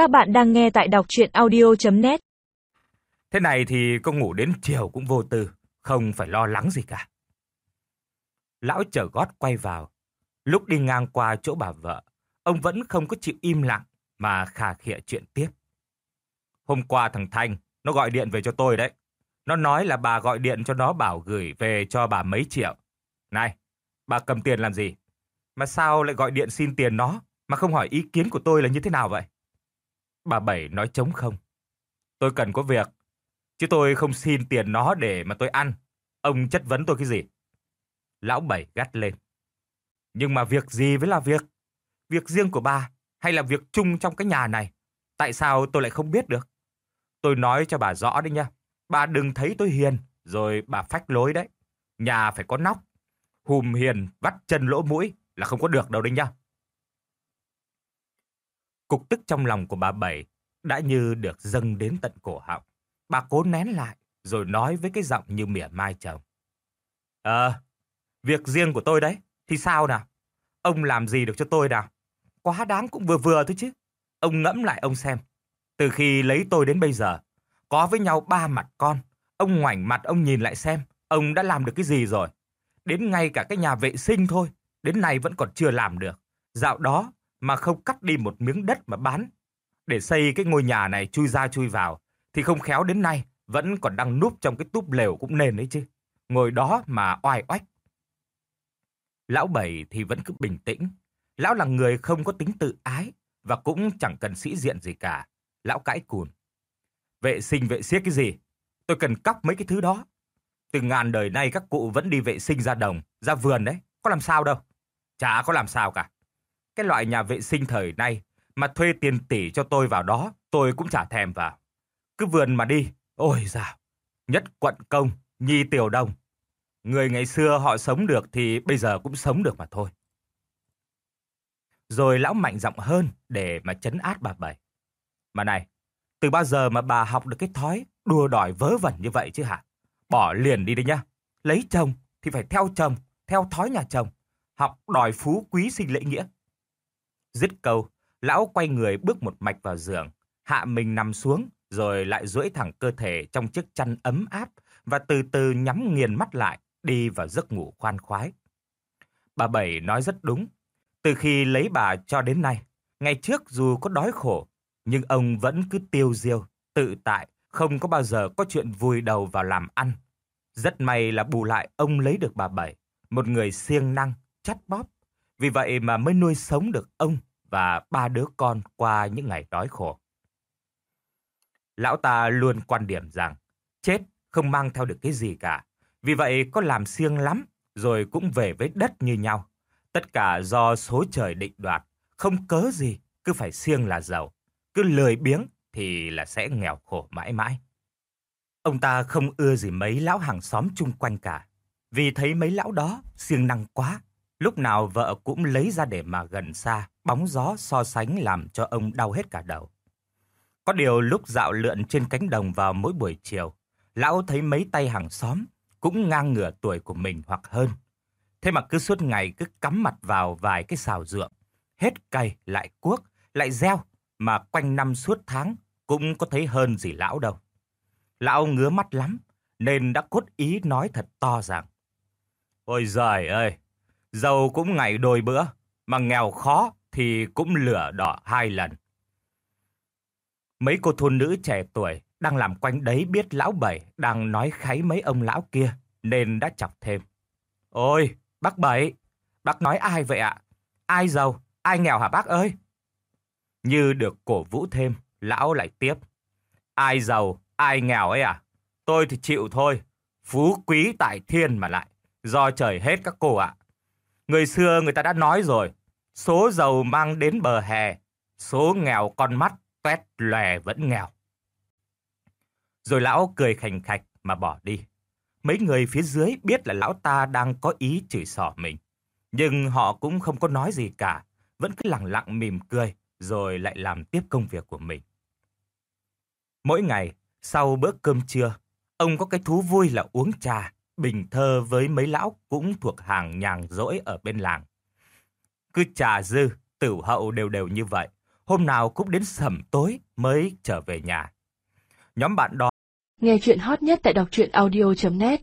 Các bạn đang nghe tại đọc chuyện audio.net Thế này thì con ngủ đến chiều cũng vô tư, không phải lo lắng gì cả. Lão chở gót quay vào. Lúc đi ngang qua chỗ bà vợ, ông vẫn không có chịu im lặng mà khà khịa chuyện tiếp. Hôm qua thằng Thanh, nó gọi điện về cho tôi đấy. Nó nói là bà gọi điện cho nó bảo gửi về cho bà mấy triệu. Này, bà cầm tiền làm gì? Mà sao lại gọi điện xin tiền nó mà không hỏi ý kiến của tôi là như thế nào vậy? Bà Bảy nói trống không. Tôi cần có việc, chứ tôi không xin tiền nó để mà tôi ăn. Ông chất vấn tôi cái gì? Lão Bảy gắt lên. Nhưng mà việc gì với là việc? Việc riêng của bà hay là việc chung trong cái nhà này? Tại sao tôi lại không biết được? Tôi nói cho bà rõ đấy nha. Bà đừng thấy tôi hiền, rồi bà phách lối đấy. Nhà phải có nóc. Hùm hiền, vắt chân lỗ mũi là không có được đâu đấy nha. Cục tức trong lòng của bà Bảy đã như được dâng đến tận cổ họng. Bà cố nén lại, rồi nói với cái giọng như mỉa mai chồng. Ờ, việc riêng của tôi đấy, thì sao nào? Ông làm gì được cho tôi nào? Quá đáng cũng vừa vừa thôi chứ. Ông ngẫm lại ông xem. Từ khi lấy tôi đến bây giờ, có với nhau ba mặt con. Ông ngoảnh mặt ông nhìn lại xem, ông đã làm được cái gì rồi. Đến ngay cả cái nhà vệ sinh thôi, đến nay vẫn còn chưa làm được. Dạo đó mà không cắt đi một miếng đất mà bán. Để xây cái ngôi nhà này chui ra chui vào, thì không khéo đến nay vẫn còn đang núp trong cái túp lều cũng nên đấy chứ. Ngồi đó mà oai oách. Lão Bảy thì vẫn cứ bình tĩnh. Lão là người không có tính tự ái và cũng chẳng cần sĩ diện gì cả. Lão cãi cùn. Vệ sinh vệ siết cái gì? Tôi cần cóc mấy cái thứ đó. Từ ngàn đời nay các cụ vẫn đi vệ sinh ra đồng, ra vườn đấy. Có làm sao đâu. Chả có làm sao cả. Cái loại nhà vệ sinh thời nay mà thuê tiền tỷ cho tôi vào đó, tôi cũng chả thèm vào. Cứ vườn mà đi, ôi dào, nhất quận công, nhi tiểu đông. Người ngày xưa họ sống được thì bây giờ cũng sống được mà thôi. Rồi lão mạnh giọng hơn để mà chấn át bà Bảy. Mà này, từ bao giờ mà bà học được cái thói đùa đòi vớ vẩn như vậy chứ hả? Bỏ liền đi đi nhá. Lấy chồng thì phải theo chồng, theo thói nhà chồng. Học đòi phú quý sinh lễ nghĩa. Dứt câu, lão quay người bước một mạch vào giường, hạ mình nằm xuống, rồi lại duỗi thẳng cơ thể trong chiếc chăn ấm áp và từ từ nhắm nghiền mắt lại, đi vào giấc ngủ khoan khoái. Bà Bảy nói rất đúng. Từ khi lấy bà cho đến nay, ngày trước dù có đói khổ, nhưng ông vẫn cứ tiêu diêu, tự tại, không có bao giờ có chuyện vùi đầu vào làm ăn. Rất may là bù lại ông lấy được bà Bảy, một người siêng năng, chắt bóp. Vì vậy mà mới nuôi sống được ông và ba đứa con qua những ngày đói khổ. Lão ta luôn quan điểm rằng chết không mang theo được cái gì cả. Vì vậy có làm siêng lắm rồi cũng về với đất như nhau. Tất cả do số trời định đoạt, không cớ gì cứ phải siêng là giàu, cứ lười biếng thì là sẽ nghèo khổ mãi mãi. Ông ta không ưa gì mấy lão hàng xóm chung quanh cả, vì thấy mấy lão đó siêng năng quá, lúc nào vợ cũng lấy ra để mà gần xa, bóng gió so sánh làm cho ông đau hết cả đầu. Có điều lúc dạo lượn trên cánh đồng vào mỗi buổi chiều, lão thấy mấy tay hàng xóm cũng ngang ngửa tuổi của mình hoặc hơn. Thế mà cứ suốt ngày cứ cắm mặt vào vài cái xào ruộng, hết cày lại cuốc, lại gieo, mà quanh năm suốt tháng cũng có thấy hơn gì lão đâu. Lão ngứa mắt lắm, nên đã cốt ý nói thật to rằng Ôi giời ơi, giàu cũng ngày đôi bữa, mà nghèo khó thì cũng lửa đỏ hai lần. Mấy cô thôn nữ trẻ tuổi đang làm quanh đấy biết lão bảy đang nói kháy mấy ông lão kia, nên đã chọc thêm. Ôi, bác bảy, bác nói ai vậy ạ? Ai giàu, ai nghèo hả bác ơi? Như được cổ vũ thêm, lão lại tiếp. Ai giàu, ai nghèo ấy à? Tôi thì chịu thôi. Phú quý tại thiên mà lại. Do trời hết các cô ạ. Người xưa người ta đã nói rồi. Số giàu mang đến bờ hè. Số nghèo con mắt tuét lòe vẫn nghèo. Rồi lão cười khành khạch mà bỏ đi. Mấy người phía dưới biết là lão ta đang có ý chửi sỏ mình. Nhưng họ cũng không có nói gì cả. Vẫn cứ lặng lặng mỉm cười rồi lại làm tiếp công việc của mình. Mỗi ngày, sau bữa cơm trưa, ông có cái thú vui là uống trà, bình thơ với mấy lão cũng thuộc hàng nhàng rỗi ở bên làng. Cứ trà dư, tử hậu đều đều như vậy. hôm nào cũng đến sẩm tối mới trở về nhà. Nhóm bạn đó Nghe chuyện hot nhất tại đọc truyện audio.net